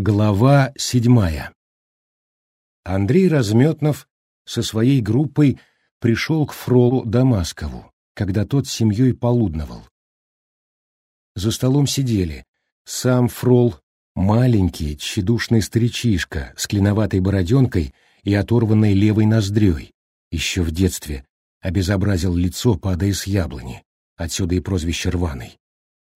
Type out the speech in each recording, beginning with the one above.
Глава седьмая. Андрей Разметнов со своей группой пришел к Фролу Дамаскову, когда тот с семьей полудновал. За столом сидели сам Фрол, маленький, тщедушный старичишка с клиноватой бороденкой и оторванной левой ноздрёй, еще в детстве обезобразил лицо, падая с яблони, отсюда и прозвище рваный.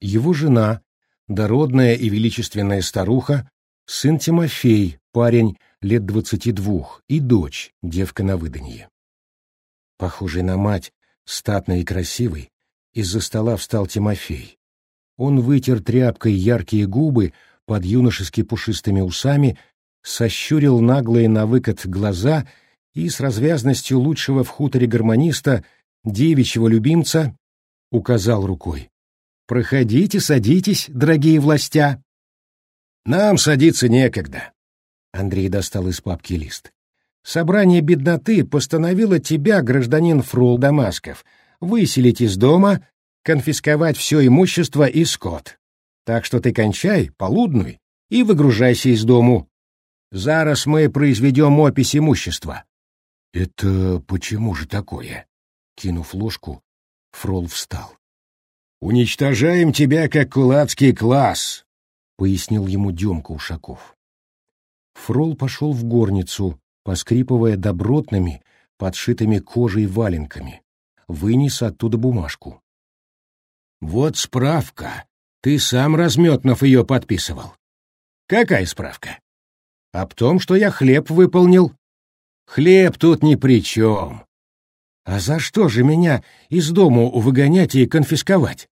Его жена, дородная и величественная старуха, сын Тимофей, парень лет двадцати двух, и дочь, девка на выданье. Похожий на мать, статный и красивый, из-за стола встал Тимофей. Он вытер тряпкой яркие губы под юношески пушистыми усами, сощурил наглые на выкат глаза и с развязностью лучшего в хуторе гармониста, девичьего любимца, указал рукой. «Проходите, садитесь, дорогие властя!» Нам садиться некогда. Андрей достал из папки лист. Собрание бедноты постановило тебя, гражданин Фрул Дамасков, выселить из дома, конфисковать все имущество и скот. Так что ты кончай, полуднуй, и выгружайся из дому. Зараз мы произведем опись имущества. — Это почему же такое? Кинув ложку, Фрол встал. — Уничтожаем тебя как кулацкий класс, пояснил ему Демка Ушаков. Фрол пошел в горницу, поскрипывая добротными, подшитыми кожей валенками. Вынес оттуда бумажку. «Вот справка. Ты сам, Разметнов, ее подписывал». «Какая справка?» «Об том, что я хлеб выполнил». «Хлеб тут ни при чем». «А за что же меня из дому выгонять и конфисковать?»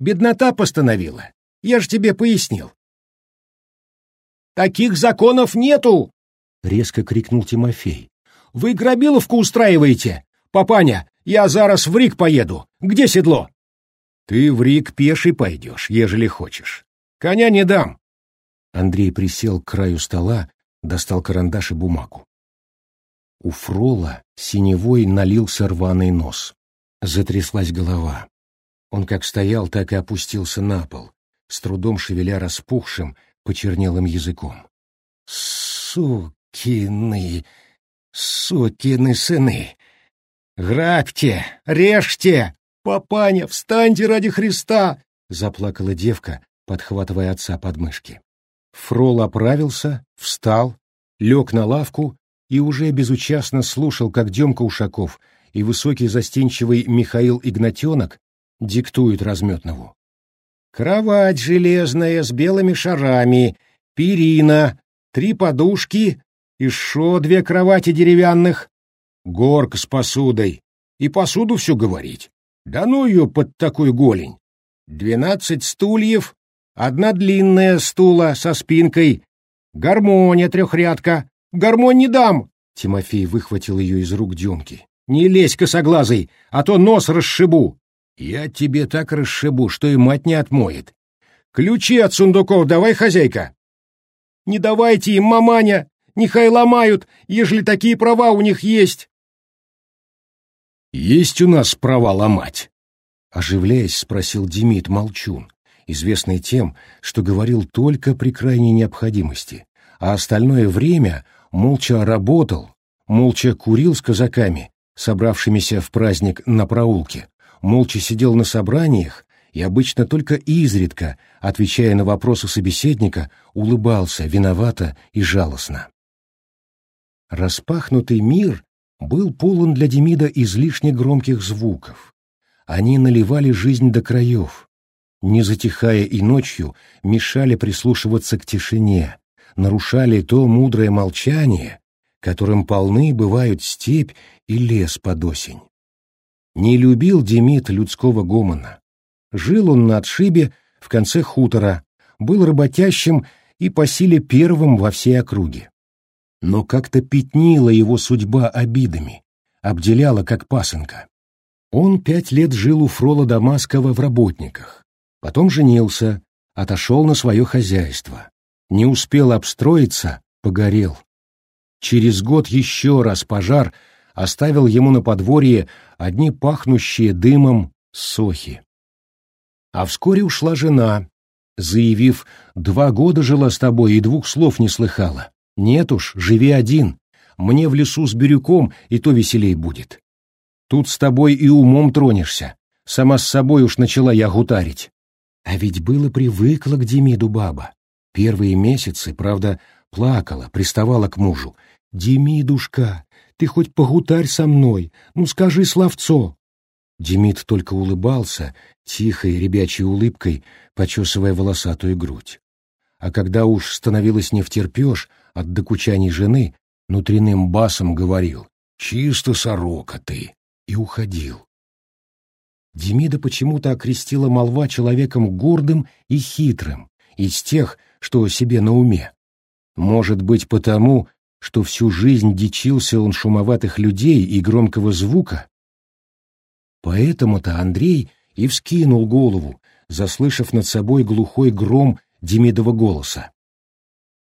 «Беднота постановила. Я ж тебе пояснил. Таких законов нету!» — резко крикнул Тимофей. «Вы грабиловку устраиваете? Папаня, я зараз в Рик поеду. Где седло?» «Ты в Рик пеший пойдешь, ежели хочешь. Коня не дам». Андрей присел к краю стола, достал карандаш и бумагу. У Фрола синевой налился рваный нос. Затряслась голова. Он как стоял, так и опустился на пол, с трудом шевеля распухшим, почернелым языком. «Сукины! Сукины сыны! Грабьте! Режьте! Папаня, встаньте ради Христа!» — заплакала девка, подхватывая отца под мышки. Фрол оправился, встал, лег на лавку и уже безучастно слушал, как Демка Ушаков и высокий застенчивый Михаил Игнатенок диктуют Разметнову. Кровать железная с белыми шарами, перина, три подушки, еще две кровати деревянных, горка с посудой. И посуду все говорить. Да ну ее под такой голень. Двенадцать стульев, одна длинная стула со спинкой, гармония трехрядка. Гармонь не дам! Тимофей выхватил ее из рук Демки. Не лезь, косоглазый, а то нос расшибу. Я тебе так расшибу, что и мать не отмоет. Ключи от сундуков давай, хозяйка. Не давайте им, маманя, нехай ломают, ежели такие права у них есть. Есть у нас права ломать, оживляясь, спросил Демид Молчун, известный тем, что говорил только при крайней необходимости, а остальное время молча работал, молча курил с казаками, собравшимися в праздник на проулке, молча сидел на собраниях и обычно только изредка, отвечая на вопросы собеседника, улыбался виновато и жалостно. Распахнутый мир был полон для Демида излишне громких звуков. Они наливали жизнь до краев, не затихая и ночью, мешали прислушиваться к тишине, нарушали то мудрое молчание, которым полны бывают степь и лес под осень. Не любил Демид людского гомона. Жил он на отшибе в конце хутора, был работящим и по силе первым во всей округе. Но как-то пятнила его судьба обидами, обделяла как пасынка. Он пять лет жил у Фрола Дамаскова в работниках, потом женился, отошел на свое хозяйство. Не успел обстроиться, погорел. Через год еще раз пожар — оставил ему на подворье одни пахнущие дымом сохи. А вскоре ушла жена, заявив «два года жила с тобой и двух слов не слыхала». Нет уж, живи один. Мне в лесу с бирюком и то веселей будет. Тут с тобой и умом тронешься. Сама с собой уж начала я гутарить. А ведь было привыкла к Демиду баба. Первые месяцы, правда, плакала, приставала к мужу. «Демидушка, ты хоть погутарь со мной, ну скажи словцо». Демид только улыбался, тихой ребячей улыбкой, почесывая волосатую грудь. А когда уж становилось не втерпешь от докучаний жены, внутренним басом говорил «Чисто сорока ты!» и уходил. Демида почему-то окрестила молва человеком гордым и хитрым, из тех, что себе на уме. Может быть, потому, что всю жизнь дичился он шумоватых людей и громкого звука? Поэтому-то Андрей и вскинул голову, заслышав над собой глухой гром Демидова голоса.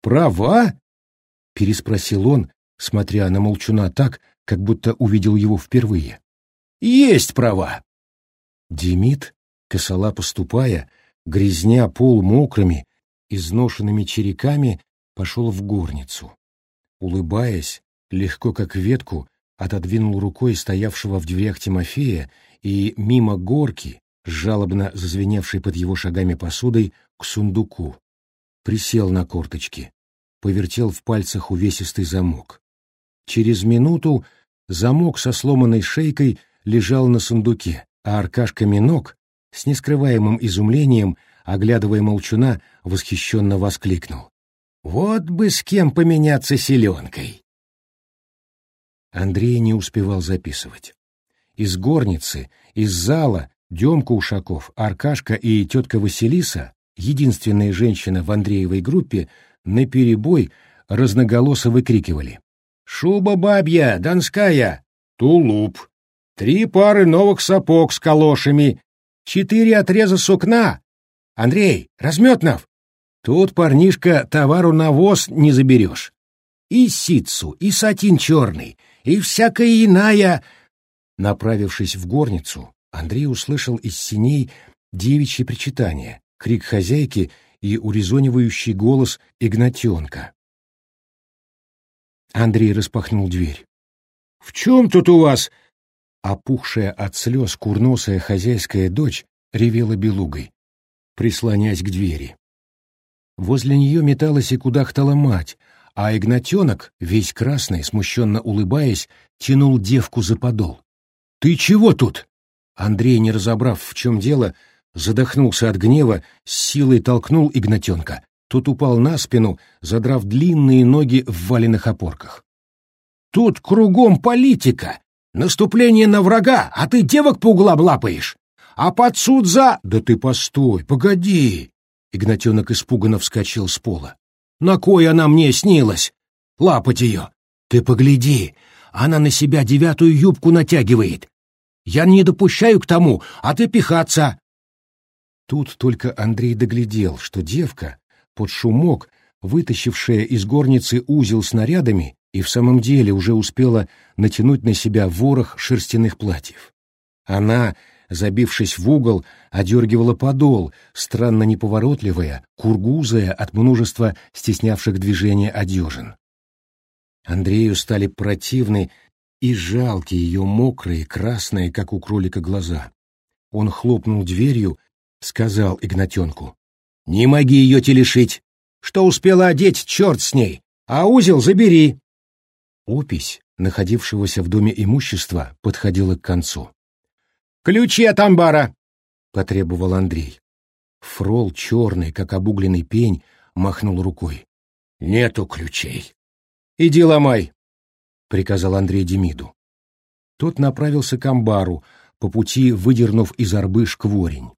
«Права?» — переспросил он, смотря на молчуна так, как будто увидел его впервые. «Есть права!» Демид, косолапо ступая, грязня пол мокрыми, изношенными череками, пошел в горницу. Улыбаясь, легко как ветку, отодвинул рукой стоявшего в дверях Тимофея и мимо горки, жалобно зазвеневшей под его шагами посудой, к сундуку. Присел на корточки, повертел в пальцах увесистый замок. Через минуту замок со сломанной шейкой лежал на сундуке, а Аркашка Минок, с нескрываемым изумлением, оглядывая молчуна, восхищенно воскликнул. «Вот бы с кем поменяться селенкой!» Андрей не успевал записывать. Из горницы, из зала Демка Ушаков, Аркашка и тетка Василиса, единственная женщина в Андреевой группе, наперебой разноголосо выкрикивали. «Шуба бабья, донская! Тулуп! Три пары новых сапог с калошами! Четыре отреза сукна! Андрей, Разметнов! Тут, парнишка, товару на воз не заберешь. И ситцу, и сатин черный, и всякая иная...» Направившись в горницу, Андрей услышал из синей девичье причитание, крик хозяйки и урезонивающий голос Игнатенка. Андрей распахнул дверь. «В чем тут у вас?» Опухшая от слез курносая хозяйская дочь ревела белугой, прислонясь к двери. Возле нее металась и кудахтала мать, а Игнатенок, весь красный, смущенно улыбаясь, тянул девку за подол. «Ты чего тут?» Андрей, не разобрав, в чем дело, задохнулся от гнева, с силой толкнул Игнатенка. Тот упал на спину, задрав длинные ноги в валенных опорках. «Тут кругом политика! Наступление на врага, а ты девок по углам лапаешь! А под суд за...» «Да ты постой, погоди!» Игнатенок испуганно вскочил с пола. «На кой она мне снилась? Лапать ее! Ты погляди, она на себя девятую юбку натягивает! Я не допущаю к тому, а ты пихаться!» Тут только Андрей доглядел, что девка, под шумок, вытащившая из горницы узел снарядами, и в самом деле уже успела натянуть на себя ворох шерстяных платьев. Она, забившись в угол, одергивала подол, странно неповоротливая, кургузая от множества стеснявших движения одежин. Андрею стали противны и жалки ее мокрые, красные, как у кролика, глаза. Он хлопнул дверью, сказал Игнатенку. Не моги ее телешить. Что успела одеть, черт с ней. А узел забери. Опись, находившегося в доме имущества, подходила к концу. «Ключи от амбара!» — потребовал Андрей. Фрол, черный, как обугленный пень, махнул рукой. «Нету ключей». «Иди ломай», — приказал Андрей Демиду. Тот направился к амбару, по пути выдернув из арбы шкворень.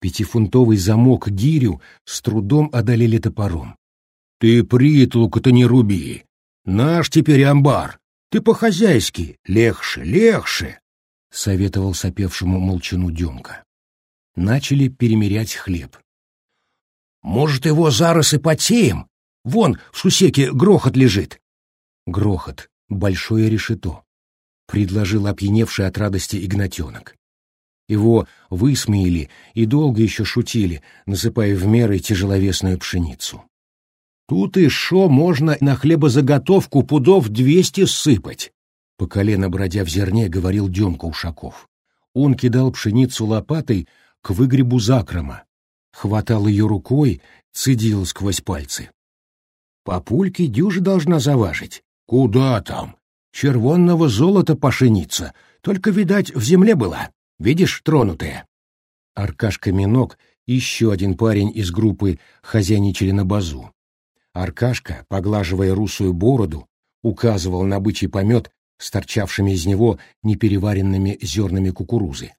Пятифунтовый замок гирю с трудом одолели топором. — Ты притулку-то не руби. Наш теперь амбар. Ты по-хозяйски. Легше, легше, — советовал сопевшему молчану Демка. Начали перемерять хлеб. — Может, его зараз и потеем? Вон, в сусеке грохот лежит. Грохот, большое решето, — предложил опьяневший от радости Игнатенок. Его высмеяли и долго еще шутили, насыпая в меры тяжеловесную пшеницу. Тут и шо можно на хлебозаготовку пудов двести сыпать, по колено бродя в зерне, говорил Демка Ушаков. Он кидал пшеницу лопатой к выгребу закрома, хватал ее рукой, цедил сквозь пальцы. Папульки дюжа должна заважить. Куда там? Червонного золота пошеница, только, видать, в земле была. Видишь, тронутая. Аркашка Минок, еще один парень из группы, хозяйничали на базу. Аркашка, поглаживая русую бороду, указывал на бычий помет с торчавшими из него непереваренными зернами кукурузы.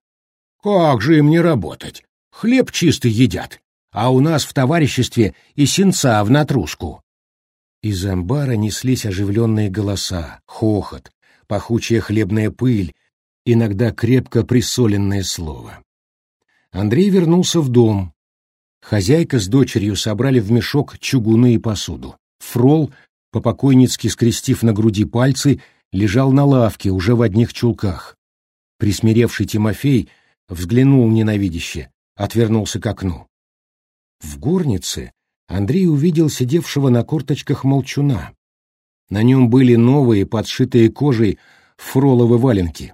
«Как же им не работать? Хлеб чистый едят, а у нас в товариществе и сенца в натруску». Из амбара неслись оживленные голоса, хохот, пахучая хлебная пыль, иногда крепко присоленное слово. Андрей вернулся в дом. Хозяйка с дочерью собрали в мешок чугуны и посуду. Фрол, по-покойницки скрестив на груди пальцы, лежал на лавке уже в одних чулках. Присмиревший Тимофей взглянул ненавидяще, отвернулся к окну. В горнице Андрей увидел сидевшего на корточках молчуна. На нем были новые, подшитые кожей, фроловы валенки.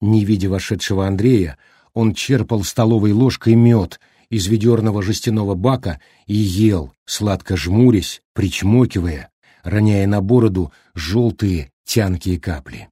Не видя вошедшего Андрея, он черпал столовой ложкой мед из ведерного жестяного бака и ел, сладко жмурясь, причмокивая, роняя на бороду желтые тянкие капли.